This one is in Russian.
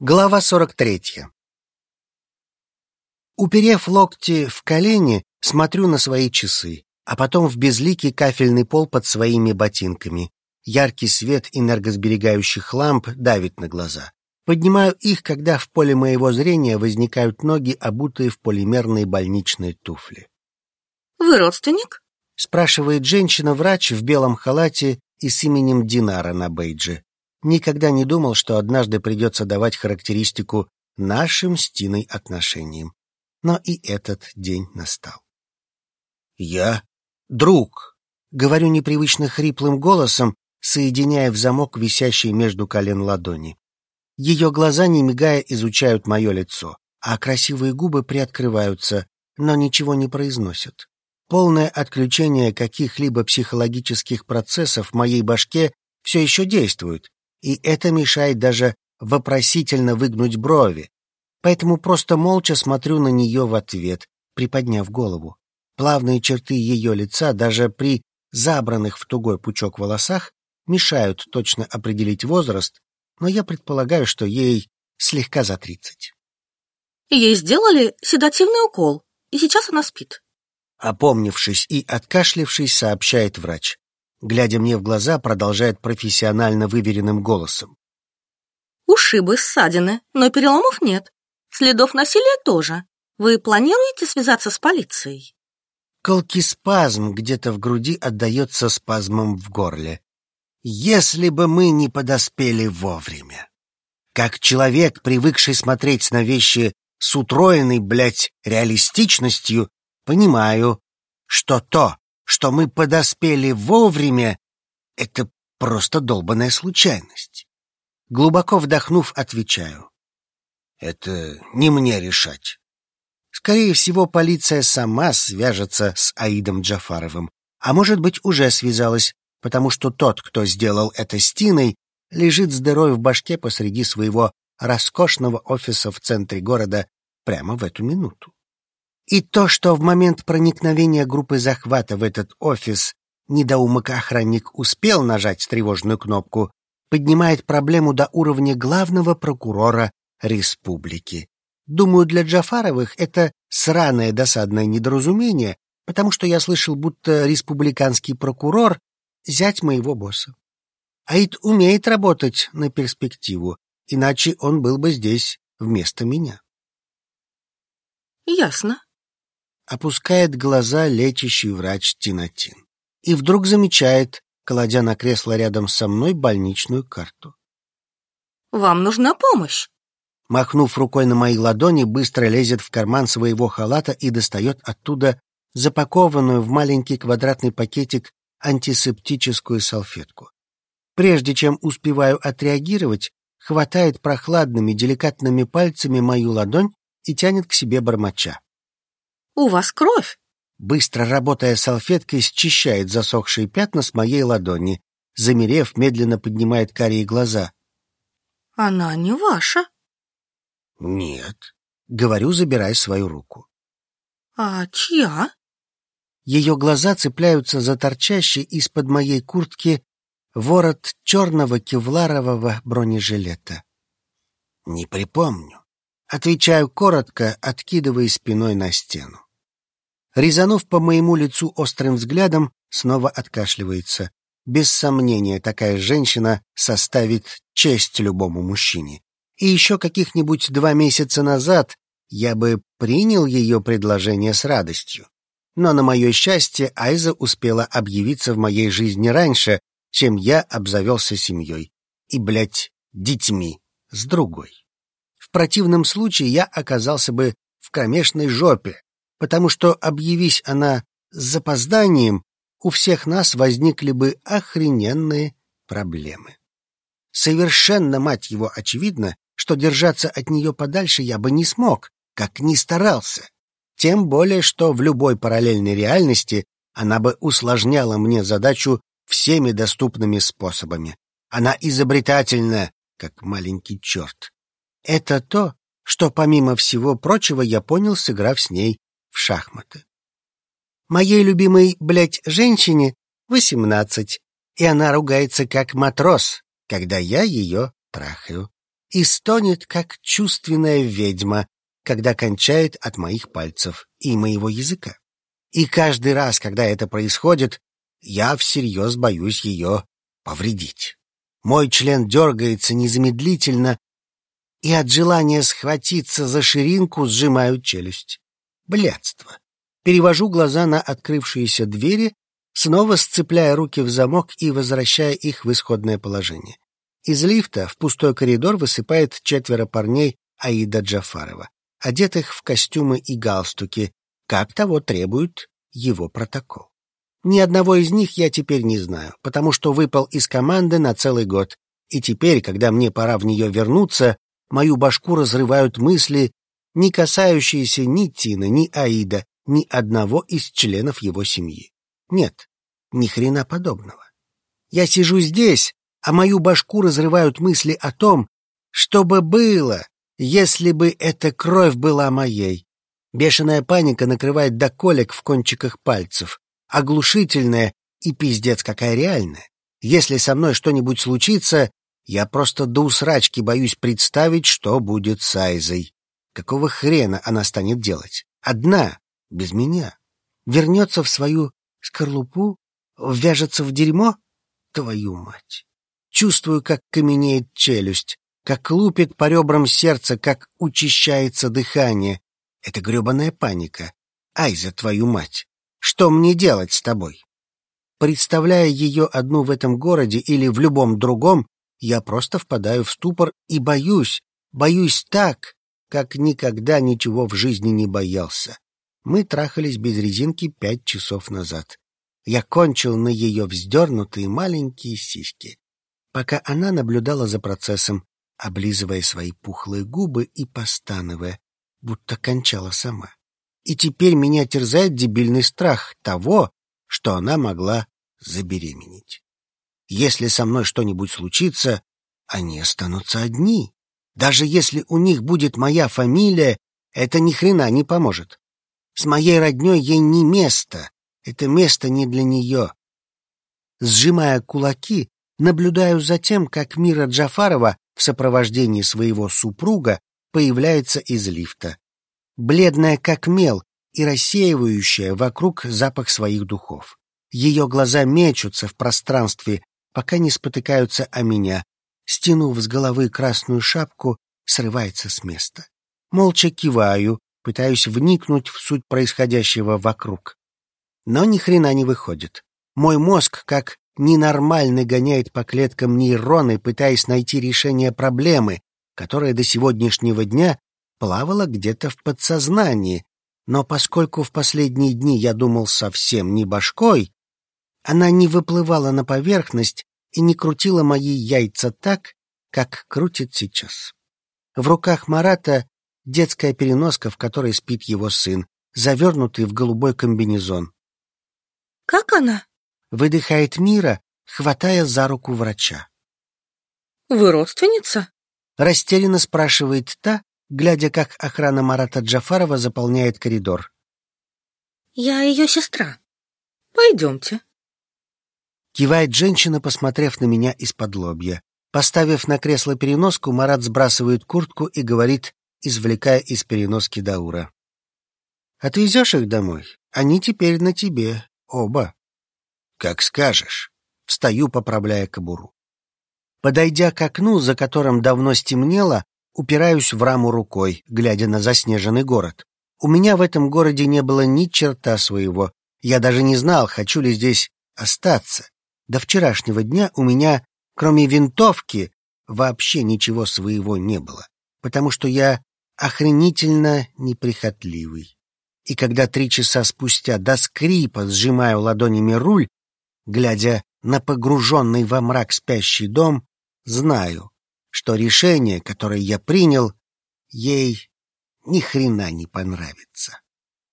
Глава 43. Уперев локти в колени, смотрю на свои часы, а потом в безликий кафельный пол под своими ботинками. Яркий свет энергосберегающих ламп давит на глаза. Поднимаю их, когда в поле моего зрения возникают ноги, обутые в полимерные больничные туфли. «Вы родственник?» — спрашивает женщина-врач в белом халате и с именем Динара на бейдже. Никогда не думал, что однажды придется давать характеристику нашим с Тиной отношениям. Но и этот день настал. «Я друг», — говорю непривычно хриплым голосом, соединяя в замок висящий между колен ладони. Ее глаза, не мигая, изучают мое лицо, а красивые губы приоткрываются, но ничего не произносят. Полное отключение каких-либо психологических процессов в моей башке все еще действует, и это мешает даже вопросительно выгнуть брови. Поэтому просто молча смотрю на нее в ответ, приподняв голову. Плавные черты ее лица даже при забранных в тугой пучок волосах мешают точно определить возраст, но я предполагаю, что ей слегка за тридцать. Ей сделали седативный укол, и сейчас она спит. Опомнившись и откашлившись, сообщает врач глядя мне в глаза, продолжает профессионально выверенным голосом. Ушибы, ссадины, но переломов нет. Следов насилия тоже. Вы планируете связаться с полицией? Колкий спазм где-то в груди отдается спазмом в горле. Если бы мы не подоспели вовремя. Как человек, привыкший смотреть на вещи с утроенной, блядь, реалистичностью, понимаю, что то, что мы подоспели вовремя, это просто долбанная случайность. Глубоко вдохнув, отвечаю. Это не мне решать. Скорее всего, полиция сама свяжется с Аидом Джафаровым, а может быть, уже связалась, потому что тот, кто сделал это с Тиной, лежит с в башке посреди своего роскошного офиса в центре города прямо в эту минуту. И то, что в момент проникновения группы захвата в этот офис недоумок-охранник успел нажать тревожную кнопку, поднимает проблему до уровня главного прокурора республики. Думаю, для Джафаровых это сраное досадное недоразумение, потому что я слышал, будто республиканский прокурор — зять моего босса. Аид умеет работать на перспективу, иначе он был бы здесь вместо меня. Ясно опускает глаза лечащий врач Тинатин. И вдруг замечает, кладя на кресло рядом со мной больничную карту. «Вам нужна помощь!» Махнув рукой на мои ладони, быстро лезет в карман своего халата и достает оттуда запакованную в маленький квадратный пакетик антисептическую салфетку. Прежде чем успеваю отреагировать, хватает прохладными деликатными пальцами мою ладонь и тянет к себе бормоча. У вас кровь. Быстро работая салфеткой, счищает засохшие пятна с моей ладони. Замерев, медленно поднимает карие глаза. Она не ваша. Нет. Говорю, забирая свою руку. А чья? Ее глаза цепляются за торчащий из-под моей куртки ворот черного кевларового бронежилета. Не припомню. Отвечаю коротко, откидывая спиной на стену. Резанув по моему лицу острым взглядом, снова откашливается. Без сомнения, такая женщина составит честь любому мужчине. И еще каких-нибудь два месяца назад я бы принял ее предложение с радостью. Но на мое счастье Айза успела объявиться в моей жизни раньше, чем я обзавелся семьей. И, блядь, детьми с другой. В противном случае я оказался бы в кромешной жопе, потому что, объявись она с запозданием, у всех нас возникли бы охрененные проблемы. Совершенно, мать его, очевидно, что держаться от нее подальше я бы не смог, как ни старался. Тем более, что в любой параллельной реальности она бы усложняла мне задачу всеми доступными способами. Она изобретательна, как маленький черт. Это то, что, помимо всего прочего, я понял, сыграв с ней в шахматы. Моей любимой, блядь, женщине восемнадцать, и она ругается как матрос, когда я ее трахаю. и стонет, как чувственная ведьма, когда кончает от моих пальцев и моего языка. И каждый раз, когда это происходит, я всерьез боюсь ее повредить. Мой член дергается незамедлительно, и от желания схватиться за ширинку сжимаю челюсть. Блядство. Перевожу глаза на открывшиеся двери, снова сцепляя руки в замок и возвращая их в исходное положение. Из лифта в пустой коридор высыпает четверо парней Аида Джафарова, одетых в костюмы и галстуки, как того требует его протокол. Ни одного из них я теперь не знаю, потому что выпал из команды на целый год, и теперь, когда мне пора в нее вернуться, мою башку разрывают мысли, не касающиеся ни Тина, ни Аида, ни одного из членов его семьи. Нет, ни хрена подобного. Я сижу здесь, а мою башку разрывают мысли о том, что бы было, если бы эта кровь была моей. Бешеная паника накрывает до колик в кончиках пальцев, оглушительная и пиздец какая реальная. Если со мной что-нибудь случится, я просто до усрачки боюсь представить, что будет с Айзой. Какого хрена она станет делать? Одна, без меня. Вернется в свою скорлупу? Вяжется в дерьмо? Твою мать! Чувствую, как каменеет челюсть, как лупит по ребрам сердце, как учащается дыхание. Это гребаная паника. Айза, твою мать! Что мне делать с тобой? Представляя ее одну в этом городе или в любом другом, я просто впадаю в ступор и боюсь, боюсь так, как никогда ничего в жизни не боялся. Мы трахались без резинки пять часов назад. Я кончил на ее вздернутые маленькие сиськи, пока она наблюдала за процессом, облизывая свои пухлые губы и постановая, будто кончала сама. И теперь меня терзает дебильный страх того, что она могла забеременеть. Если со мной что-нибудь случится, они останутся одни. Даже если у них будет моя фамилия, это ни хрена не поможет. С моей роднёй ей не место. Это место не для нее. Сжимая кулаки, наблюдаю за тем, как Мира Джафарова в сопровождении своего супруга появляется из лифта бледная как мел и рассеивающая вокруг запах своих духов. Ее глаза мечутся в пространстве, пока не спотыкаются о меня. Стянув с головы красную шапку, срывается с места. Молча киваю, пытаюсь вникнуть в суть происходящего вокруг. Но ни хрена не выходит. Мой мозг, как ненормальный, гоняет по клеткам нейроны, пытаясь найти решение проблемы, которая до сегодняшнего дня плавала где-то в подсознании, но поскольку в последние дни я думал совсем не башкой, она не выплывала на поверхность и не крутила мои яйца так, как крутит сейчас. В руках Марата детская переноска, в которой спит его сын, завернутый в голубой комбинезон. «Как она?» — выдыхает Мира, хватая за руку врача. «Вы родственница?» — растерянно спрашивает та, глядя, как охрана Марата Джафарова заполняет коридор. «Я ее сестра. Пойдемте». Кивает женщина, посмотрев на меня из-под лобья. Поставив на кресло переноску, Марат сбрасывает куртку и говорит, извлекая из переноски Даура. «Отвезешь их домой? Они теперь на тебе, оба». «Как скажешь». Встаю, поправляя кобуру. Подойдя к окну, за которым давно стемнело, упираюсь в раму рукой, глядя на заснеженный город. У меня в этом городе не было ни черта своего. Я даже не знал, хочу ли здесь остаться. До вчерашнего дня у меня, кроме винтовки, вообще ничего своего не было, потому что я охренительно неприхотливый. И когда три часа спустя до скрипа сжимаю ладонями руль, глядя на погруженный во мрак спящий дом, знаю, что решение, которое я принял, ей ни хрена не понравится.